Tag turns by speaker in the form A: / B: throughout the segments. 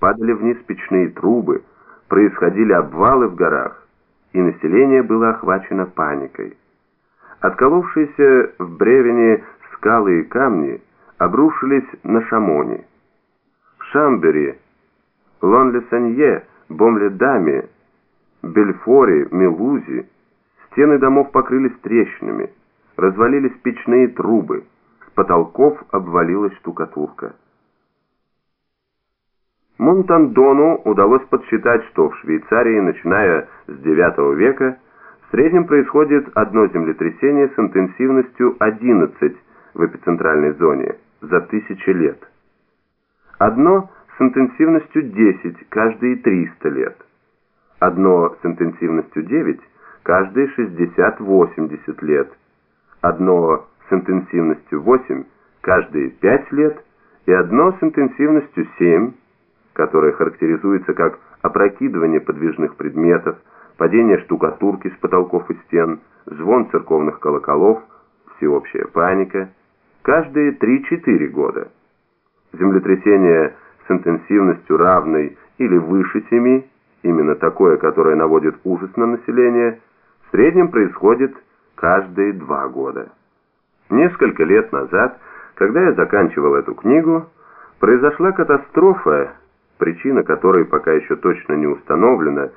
A: падали вниз печные трубы, происходили обвалы в горах, и население было охвачено паникой. Отколовшиеся в бревене скалы и камни обрушились на Шамони. В Шамбери, Лон-Ле-Санье, Бом-Ле-Даме, Бельфоре, Мелузе стены домов покрылись трещинами, развалились печные трубы, с потолков обвалилась штукатурка. Монтандону удалось подсчитать, что в Швейцарии, начиная с IX века, в среднем происходит одно землетрясение с интенсивностью 11 в эпицентральной зоне за тысячи лет. Одно с интенсивностью 10 каждые 300 лет. Одно с интенсивностью 9 каждые 60-80 лет. Одно с интенсивностью 8 каждые 5 лет и одно с интенсивностью 7 которое характеризуется как опрокидывание подвижных предметов, падение штукатурки с потолков и стен, звон церковных колоколов, всеобщая паника, каждые 3-4 года. Землетрясение с интенсивностью равной или выше 7, именно такое, которое наводит ужас на население, в среднем происходит каждые 2 года. Несколько лет назад, когда я заканчивал эту книгу, произошла катастрофа, причина которой пока еще точно не установлена,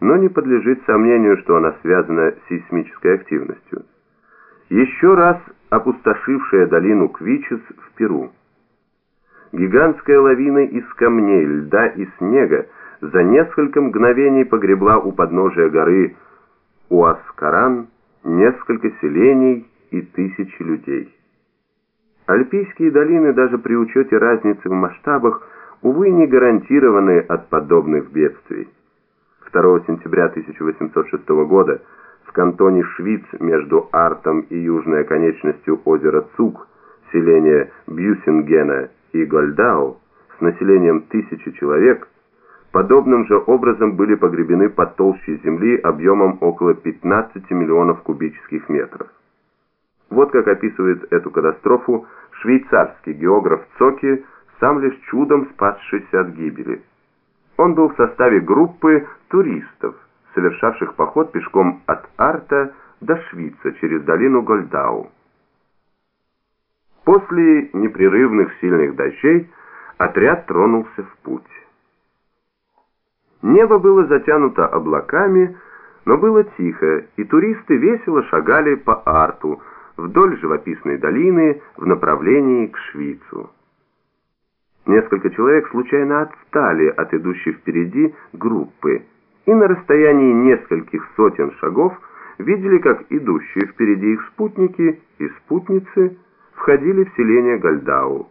A: но не подлежит сомнению, что она связана с сейсмической активностью. Еще раз опустошившая долину Квичес в Перу. Гигантская лавина из камней, льда и снега за несколько мгновений погребла у подножия горы Уаскаран несколько селений и тысячи людей. Альпийские долины даже при учете разницы в масштабах увы, не гарантированы от подобных бедствий. 2 сентября 1806 года в кантоне Швиц между Артом и южной оконечностью озера Цуг, селение Бьюсингена и Гольдау с населением тысячи человек, подобным же образом были погребены под толщей земли объемом около 15 миллионов кубических метров. Вот как описывает эту катастрофу швейцарский географ Цоки сам лишь чудом спасшийся от гибели. Он был в составе группы туристов, совершавших поход пешком от Арта до Швица через долину Гольдау. После непрерывных сильных дождей отряд тронулся в путь. Небо было затянуто облаками, но было тихо, и туристы весело шагали по Арту, вдоль живописной долины в направлении к Швицу. Несколько человек случайно отстали от идущей впереди группы и на расстоянии нескольких сотен шагов видели, как идущие впереди их спутники и спутницы входили в селение Гальдау.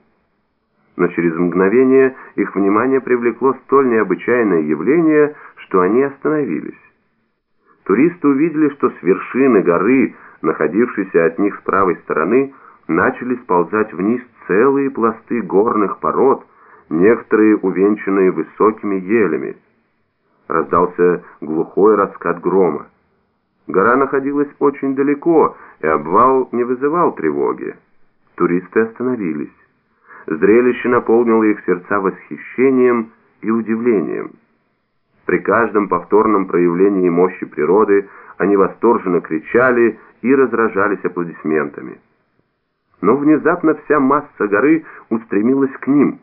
A: Но через мгновение их внимание привлекло столь необычайное явление, что они остановились. Туристы увидели, что с вершины горы, находившейся от них с правой стороны, начали сползать вниз целые пласты горных пород, некоторые увенчанные высокими елями. Раздался глухой раскат грома. Гора находилась очень далеко, и обвал не вызывал тревоги. Туристы остановились. Зрелище наполнило их сердца восхищением и удивлением. При каждом повторном проявлении мощи природы они восторженно кричали и разражались аплодисментами но внезапно вся масса горы устремилась к ним.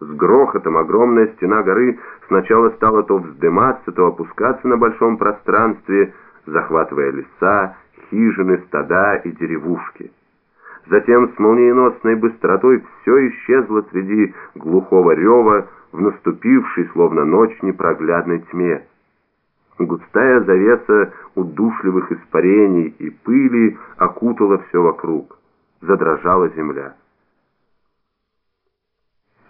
A: С грохотом огромная стена горы сначала стала то вздыматься, то опускаться на большом пространстве, захватывая леса, хижины, стада и деревушки. Затем с молниеносной быстротой все исчезло среди глухого рева в наступившей, словно ночь, непроглядной тьме. Густая завеса удушливых испарений и пыли окутала все вокруг задрожала земля.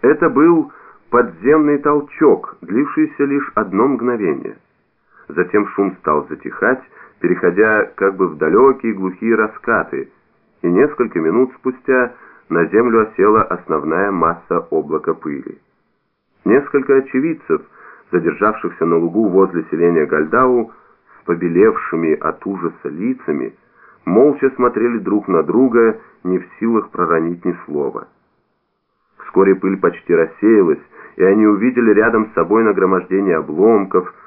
A: Это был подземный толчок, длившийся лишь одно мгновение. Затем шум стал затихать, переходя как бы в далекие глухие раскаты, и несколько минут спустя на землю осела основная масса облака пыли. Несколько очевидцев, задержавшихся на лугу возле селения Гальдау, с побелевшими от ужаса лицами, молча смотрели друг на друга, не в силах проронить ни слова. Вскоре пыль почти рассеялась, и они увидели рядом с собой нагромождение обломков,